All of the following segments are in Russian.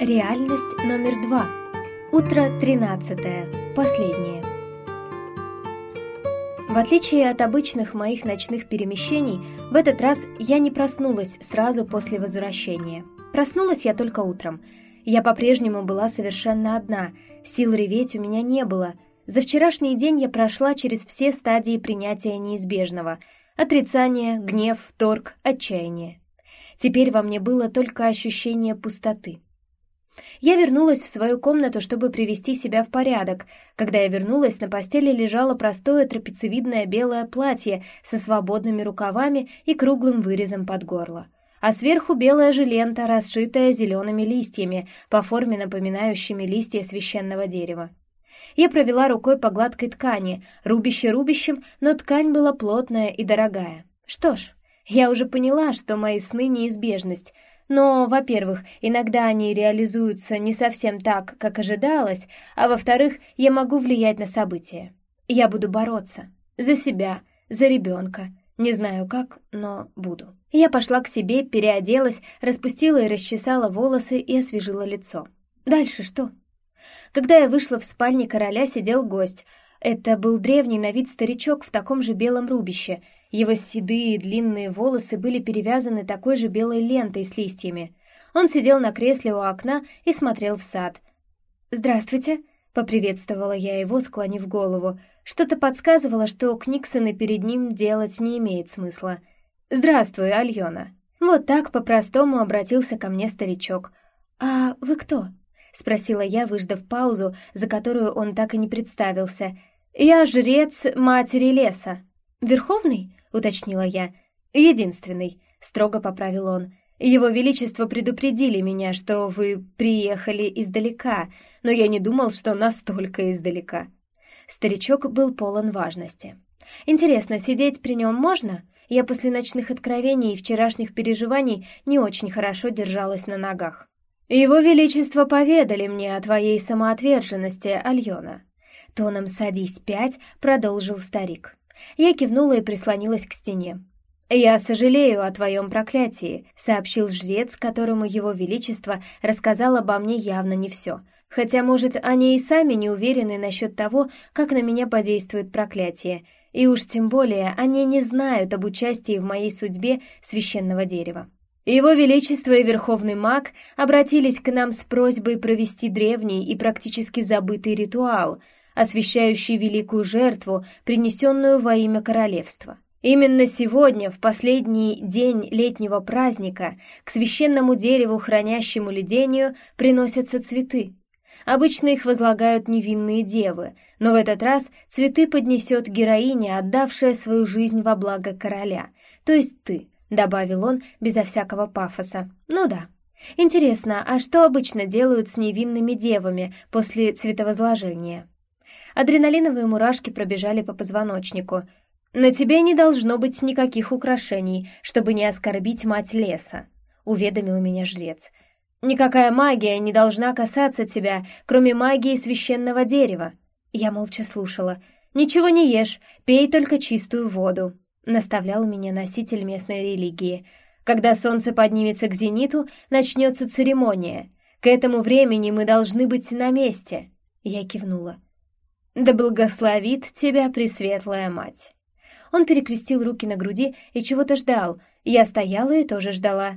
Реальность номер два. Утро тринадцатое. Последнее. В отличие от обычных моих ночных перемещений, в этот раз я не проснулась сразу после возвращения. Проснулась я только утром. Я по-прежнему была совершенно одна, сил реветь у меня не было. За вчерашний день я прошла через все стадии принятия неизбежного — отрицание, гнев, торг, отчаяние. Теперь во мне было только ощущение пустоты — я вернулась в свою комнату, чтобы привести себя в порядок. Когда я вернулась, на постели лежало простое трапециевидное белое платье со свободными рукавами и круглым вырезом под горло. А сверху белая же лента, расшитая зелеными листьями, по форме напоминающими листья священного дерева. Я провела рукой по гладкой ткани, рубище рубищем, но ткань была плотная и дорогая. Что ж, я уже поняла, что мои сны — неизбежность — но, во-первых, иногда они реализуются не совсем так, как ожидалось, а во-вторых, я могу влиять на события. Я буду бороться. За себя, за ребенка. Не знаю как, но буду. Я пошла к себе, переоделась, распустила и расчесала волосы и освежила лицо. Дальше что? Когда я вышла в спальне короля, сидел гость. Это был древний на вид старичок в таком же белом рубище — его седые длинные волосы были перевязаны такой же белой лентой с листьями. Он сидел на кресле у окна и смотрел в сад. «Здравствуйте», — поприветствовала я его, склонив голову. Что-то подсказывало, что Книксона перед ним делать не имеет смысла. «Здравствуй, Альона». Вот так по-простому обратился ко мне старичок. «А вы кто?» — спросила я, выждав паузу, за которую он так и не представился. «Я жрец матери леса». «Верховный?» — уточнила я. «Единственный», — строго поправил он. «Его Величество предупредили меня, что вы приехали издалека, но я не думал, что настолько издалека». Старичок был полон важности. «Интересно, сидеть при нем можно?» Я после ночных откровений и вчерашних переживаний не очень хорошо держалась на ногах. «Его Величество поведали мне о твоей самоотверженности, Альона». Тоном «садись пять» продолжил старик. Я кивнула и прислонилась к стене. «Я сожалею о твоем проклятии», — сообщил жрец, которому его величество рассказал обо мне явно не все. Хотя, может, они и сами не уверены насчет того, как на меня подействует проклятие, и уж тем более они не знают об участии в моей судьбе священного дерева. Его Величество и Верховный Маг обратились к нам с просьбой провести древний и практически забытый ритуал — освящающий великую жертву, принесенную во имя королевства. Именно сегодня, в последний день летнего праздника, к священному дереву, хранящему ледению, приносятся цветы. Обычно их возлагают невинные девы, но в этот раз цветы поднесет героиня, отдавшая свою жизнь во благо короля, то есть ты, добавил он безо всякого пафоса. Ну да. Интересно, а что обычно делают с невинными девами после цветовозложения? Адреналиновые мурашки пробежали по позвоночнику. «На тебе не должно быть никаких украшений, чтобы не оскорбить мать леса», — уведомил меня жрец. «Никакая магия не должна касаться тебя, кроме магии священного дерева». Я молча слушала. «Ничего не ешь, пей только чистую воду», — наставлял меня носитель местной религии. «Когда солнце поднимется к зениту, начнется церемония. К этому времени мы должны быть на месте». Я кивнула. «Да благословит тебя Пресветлая Мать!» Он перекрестил руки на груди и чего-то ждал. Я стояла и тоже ждала.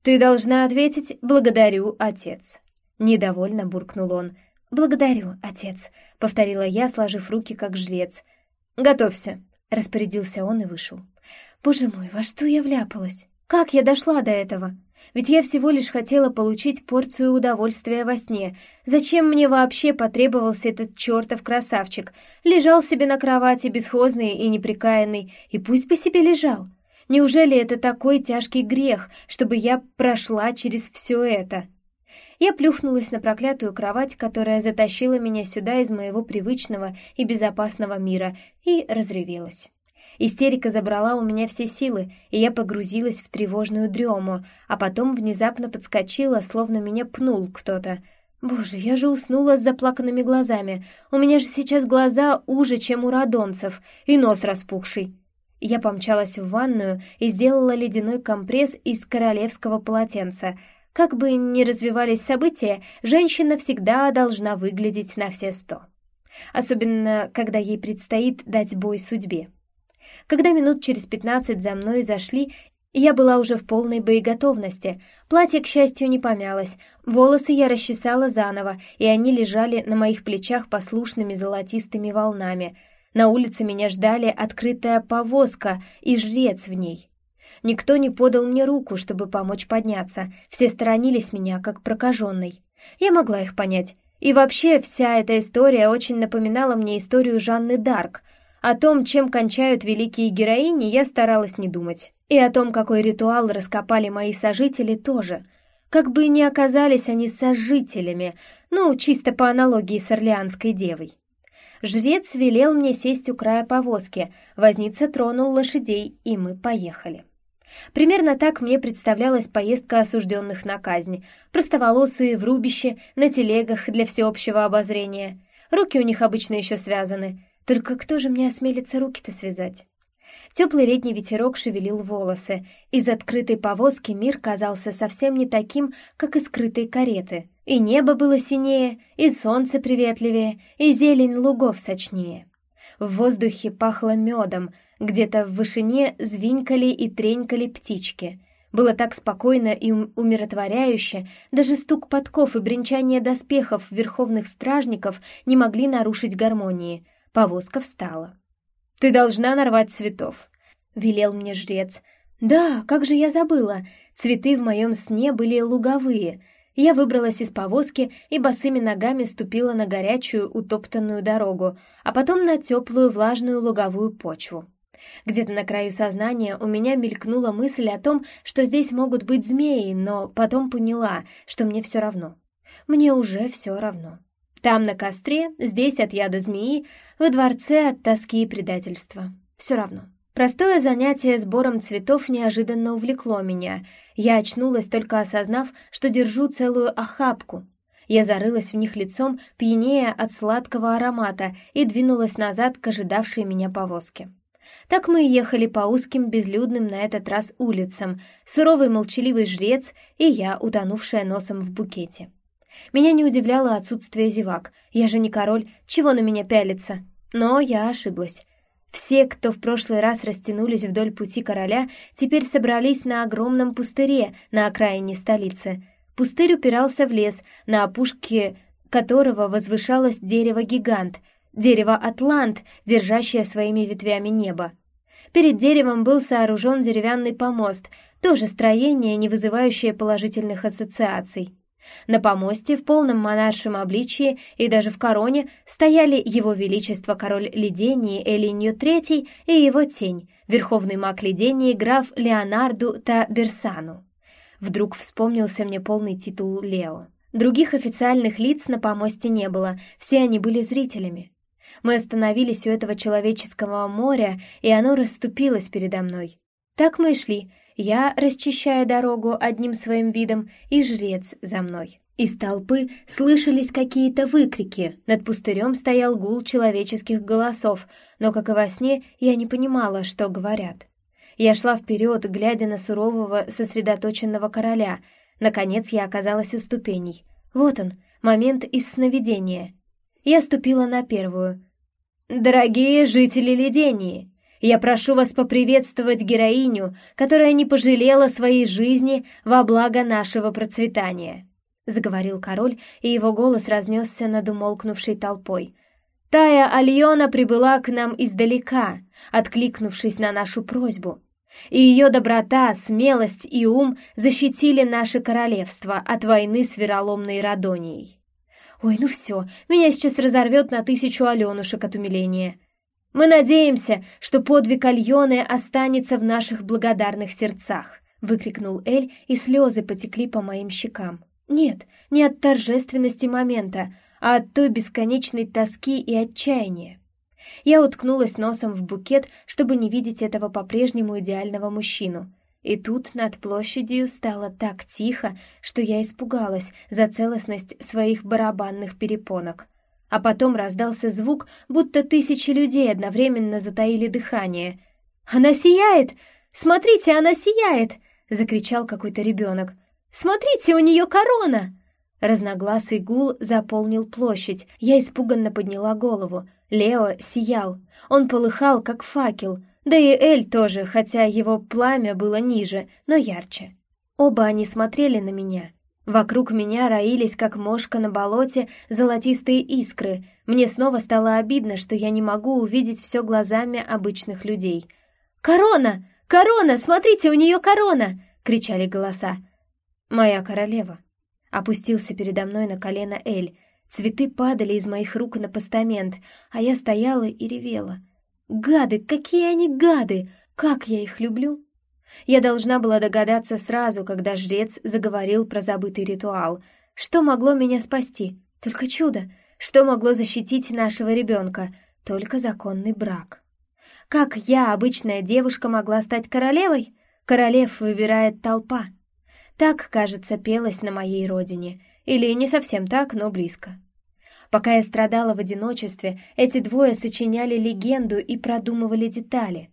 «Ты должна ответить «Благодарю, Отец!» Недовольно буркнул он. «Благодарю, Отец!» — повторила я, сложив руки как жрец. «Готовься!» — распорядился он и вышел. «Боже мой, во что я вляпалась? Как я дошла до этого?» Ведь я всего лишь хотела получить порцию удовольствия во сне. Зачем мне вообще потребовался этот чертов красавчик? Лежал себе на кровати, бесхозный и неприкаянный, и пусть бы себе лежал. Неужели это такой тяжкий грех, чтобы я прошла через все это? Я плюхнулась на проклятую кровать, которая затащила меня сюда из моего привычного и безопасного мира, и разревелась. Истерика забрала у меня все силы, и я погрузилась в тревожную дрему, а потом внезапно подскочила, словно меня пнул кто-то. Боже, я же уснула с заплаканными глазами. У меня же сейчас глаза уже, чем у радонцев, и нос распухший. Я помчалась в ванную и сделала ледяной компресс из королевского полотенца. Как бы ни развивались события, женщина всегда должна выглядеть на все сто. Особенно, когда ей предстоит дать бой судьбе. Когда минут через пятнадцать за мной зашли, я была уже в полной боеготовности. Платье, к счастью, не помялось. Волосы я расчесала заново, и они лежали на моих плечах послушными золотистыми волнами. На улице меня ждали открытая повозка и жрец в ней. Никто не подал мне руку, чтобы помочь подняться. Все сторонились меня, как прокаженной. Я могла их понять. И вообще, вся эта история очень напоминала мне историю Жанны Дарк. О том, чем кончают великие героини, я старалась не думать. И о том, какой ритуал раскопали мои сожители, тоже. Как бы ни оказались они сожителями, ну, чисто по аналогии с Орлеанской девой. Жрец велел мне сесть у края повозки, возница тронул лошадей, и мы поехали. Примерно так мне представлялась поездка осужденных на казнь. Простоволосые в рубище, на телегах для всеобщего обозрения. Руки у них обычно еще связаны. Только кто же мне осмелится руки-то связать? Теплый летний ветерок шевелил волосы. Из открытой повозки мир казался совсем не таким, как из скрытой кареты. И небо было синее, и солнце приветливее, и зелень лугов сочнее. В воздухе пахло медом, где-то в вышине звинкали и тренькали птички. Было так спокойно и умиротворяюще, даже стук подков и бренчание доспехов верховных стражников не могли нарушить гармонии. Повозка встала. «Ты должна нарвать цветов», — велел мне жрец. «Да, как же я забыла! Цветы в моем сне были луговые», я выбралась из повозки и босыми ногами ступила на горячую утоптанную дорогу, а потом на теплую влажную луговую почву. Где-то на краю сознания у меня мелькнула мысль о том, что здесь могут быть змеи, но потом поняла, что мне все равно. Мне уже все равно. Там на костре, здесь от яда змеи, во дворце от тоски и предательства. Все равно. Простое занятие сбором цветов неожиданно увлекло меня. Я очнулась, только осознав, что держу целую охапку. Я зарылась в них лицом, пьянее от сладкого аромата, и двинулась назад к ожидавшей меня повозке. Так мы ехали по узким, безлюдным на этот раз улицам, суровый молчаливый жрец и я, утонувшая носом в букете. Меня не удивляло отсутствие зевак. Я же не король, чего на меня пялиться? Но я ошиблась. Все, кто в прошлый раз растянулись вдоль пути короля, теперь собрались на огромном пустыре на окраине столицы. Пустырь упирался в лес, на опушке которого возвышалось дерево-гигант — дерево Атлант, держащее своими ветвями небо. Перед деревом был сооружен деревянный помост, тоже строение, не вызывающее положительных ассоциаций. На помосте в полном монаршем обличии и даже в короне стояли его величество король Лидении Элинью III и его тень, верховный маг Лидении граф Леонарду Таберсану. Вдруг вспомнился мне полный титул Лео. Других официальных лиц на помосте не было, все они были зрителями. Мы остановились у этого человеческого моря, и оно расступилось передо мной. Так мы и шли, я, расчищая дорогу одним своим видом, и жрец за мной. Из толпы слышались какие-то выкрики, над пустырем стоял гул человеческих голосов, но, как и во сне, я не понимала, что говорят. Я шла вперед, глядя на сурового, сосредоточенного короля. Наконец я оказалась у ступеней. Вот он, момент из сновидения. Я ступила на первую. «Дорогие жители Ледении, я прошу вас поприветствовать героиню, которая не пожалела своей жизни во благо нашего процветания», — заговорил король, и его голос разнесся над умолкнувшей толпой. «Тая Альона прибыла к нам издалека, откликнувшись на нашу просьбу, и ее доброта, смелость и ум защитили наше королевство от войны с вероломной Радонией. Ой, ну все, меня сейчас разорвет на тысячу Аленушек от умиления. Мы надеемся, что подвиг Альоны останется в наших благодарных сердцах, выкрикнул Эль, и слезы потекли по моим щекам. Нет, не от торжественности момента, а от той бесконечной тоски и отчаяния. Я уткнулась носом в букет, чтобы не видеть этого по-прежнему идеального мужчину — и тут над площадью стало так тихо, что я испугалась за целостность своих барабанных перепонок. А потом раздался звук, будто тысячи людей одновременно затаили дыхание. «Она сияет! Смотрите, она сияет!» — закричал какой-то ребенок. Смотрите, у нее корона!» Разногласый гул заполнил площадь. Я испуганно подняла голову. Лео сиял. Он полыхал, как факел. Да и Эль тоже, хотя его пламя было ниже, но ярче. Оба они смотрели на меня. Вокруг меня роились, как мошка на болоте, золотистые искры. Мне снова стало обидно, что я не могу увидеть все глазами обычных людей. «Корона! Корона! Смотрите, у нее корона!» — кричали голоса. «Моя королева!» Опустился передо мной на колено Эль. Цветы падали из моих рук на постамент, а я стояла и ревела. «Гады! Какие они гады! Как я их люблю!» Я должна была догадаться сразу, когда жрец заговорил про забытый ритуал. Что могло меня спасти? Только чудо. Что могло защитить нашего ребенка? Только законный брак. Как я, обычная девушка, могла стать королевой? Королев выбирает толпа. Так, кажется, пелось на моей родине. Или не совсем так, но близко. Пока я страдала в одиночестве, эти двое сочиняли легенду и продумывали детали.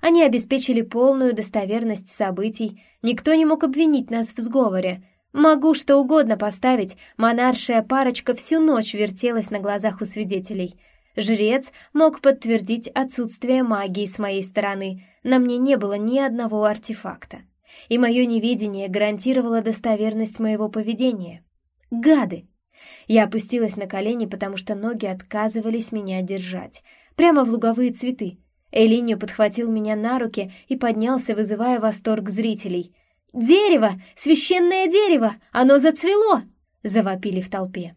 Они обеспечили полную достоверность событий, никто не мог обвинить нас в сговоре. Могу что угодно поставить, монаршая парочка всю ночь вертелась на глазах у свидетелей. Жрец мог подтвердить отсутствие магии с моей стороны, на мне не было ни одного артефакта и мое неведение гарантировало достоверность моего поведения. Гады! Я опустилась на колени, потому что ноги отказывались меня держать. Прямо в луговые цветы. Элиньо подхватил меня на руки и поднялся, вызывая восторг зрителей. «Дерево! Священное дерево! Оно зацвело!» — завопили в толпе.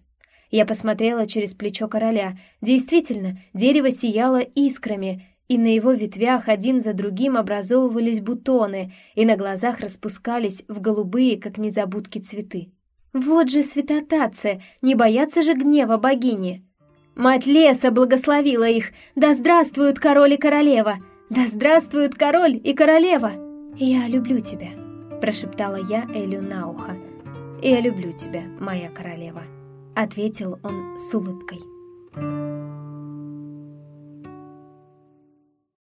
Я посмотрела через плечо короля. Действительно, дерево сияло искрами, и на его ветвях один за другим образовывались бутоны и на глазах распускались в голубые, как незабудки, цветы. Вот же святотатцы, не боятся же гнева богини. Мать леса благословила их, да здравствуют король и королева, да здравствуют король и королева. Я люблю тебя, прошептала я Элю на ухо. Я люблю тебя, моя королева, ответил он с улыбкой.